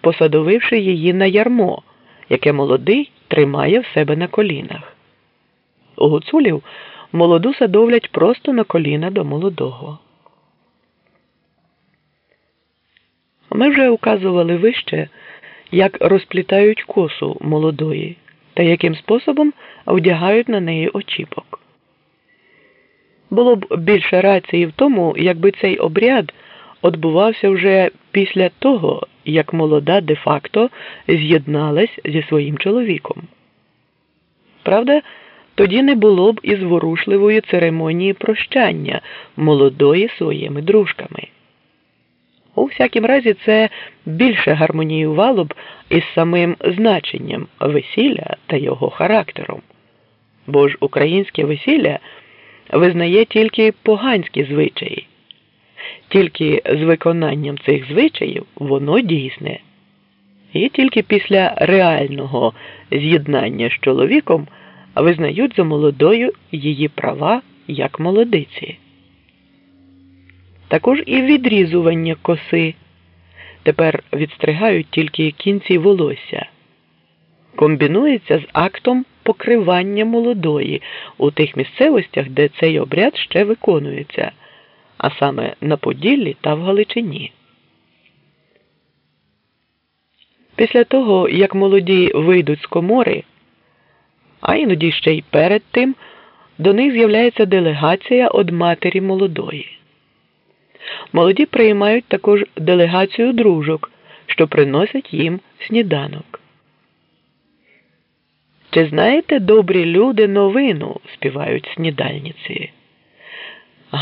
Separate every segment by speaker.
Speaker 1: посадовивши її на ярмо, яке молодий тримає в себе на колінах. У гуцулів молоду садовлять просто на коліна до молодого. Ми вже указували вище, як розплітають косу молодої та яким способом вдягають на неї очіпок. Було б більше рації в тому, якби цей обряд відбувався вже після того, як молода де-факто з'єдналась зі своїм чоловіком. Правда, тоді не було б і зворушливої церемонії прощання молодої своїми дружками. У всякім разі, це більше гармоніювало б із самим значенням весілля та його характером. Бо ж українське весілля визнає тільки поганські звичаї, тільки з виконанням цих звичаїв воно дійсне. І тільки після реального з'єднання з чоловіком визнають за молодою її права як молодиці. Також і відрізування коси. Тепер відстригають тільки кінці волосся. Комбінується з актом покривання молодої у тих місцевостях, де цей обряд ще виконується, а саме на Поділлі та в Галичині. Після того, як молоді вийдуть з комори, а іноді ще й перед тим, до них з'являється делегація од матері молодої. Молоді приймають також делегацію дружок, що приносять їм сніданок. Чи знаєте, добрі люди, новину? співають снідальниці.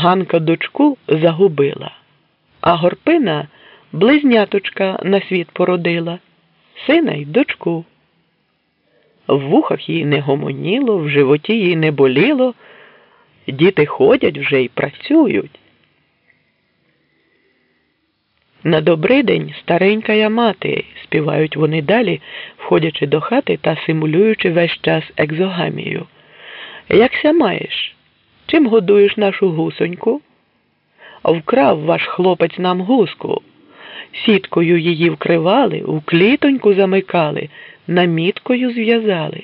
Speaker 1: Ганка дочку загубила, а горпина близняточка на світ породила, сина й дочку. В вухах їй не гомоніло, в животі їй не боліло, діти ходять вже й працюють. На добрий день, старенька я мати, співають вони далі, входячи до хати та симулюючи весь час екзогамію. Якся маєш? Чим годуєш нашу гусоньку? Вкрав ваш хлопець нам гуску. Сіткою її вкривали, у клітоньку замикали, наміткою зв'язали.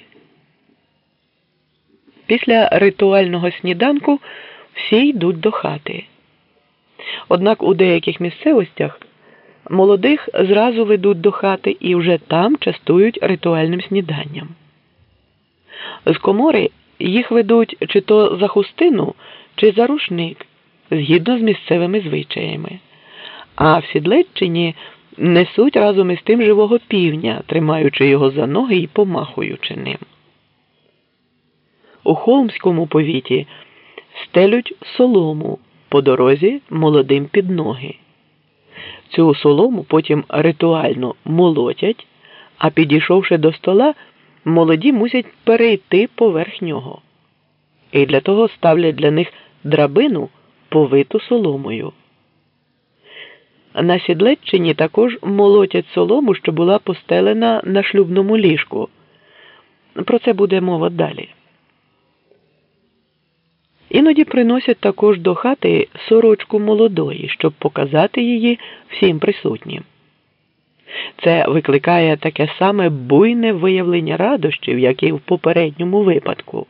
Speaker 1: Після ритуального сніданку всі йдуть до хати. Однак у деяких місцевостях молодих зразу ведуть до хати і вже там частують ритуальним сніданням. З комори їх ведуть чи то за хустину, чи за рушник, згідно з місцевими звичаями. А в Сідлеччині несуть разом із тим живого півня, тримаючи його за ноги і помахуючи ним. У Холмському повіті стелють солому по дорозі молодим під ноги. Цю солому потім ритуально молотять, а підійшовши до стола, молоді мусять перейти поверх нього. І для того ставлять для них драбину повиту соломою. На Сідлеччині також молотять солому, що була постелена на шлюбному ліжку. Про це буде мова далі. Іноді приносять також до хати сорочку молодої, щоб показати її всім присутнім. Це викликає таке саме буйне виявлення радощів, як і в попередньому випадку.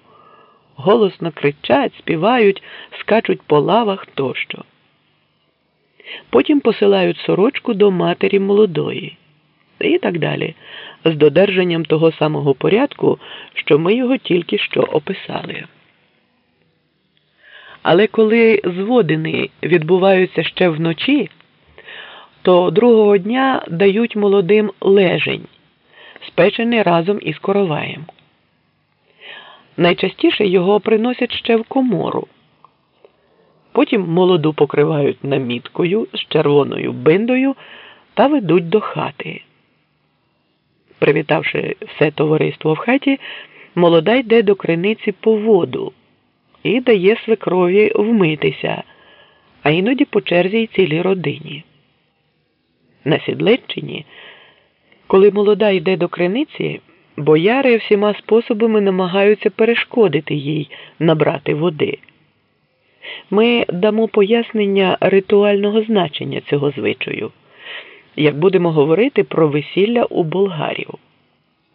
Speaker 1: Голосно кричать, співають, скачуть по лавах тощо. Потім посилають сорочку до матері молодої і так далі, з додержанням того самого порядку, що ми його тільки що описали. Але коли зводини відбуваються ще вночі, то другого дня дають молодим лежень, спечений разом із короваєм. Найчастіше його приносять ще в комору. Потім молоду покривають наміткою з червоною биндою та ведуть до хати. Привітавши все товариство в хаті, молода йде до криниці по воду і дає свекрові вмитися, а іноді по черзі й цілій родині. На Сідлеччині, коли молода йде до криниці, бояри всіма способами намагаються перешкодити їй набрати води. Ми дамо пояснення ритуального значення цього звичаю. як будемо говорити про весілля у болгарів.